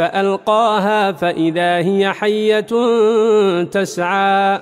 فألقاها فإذا هي حية تسعى.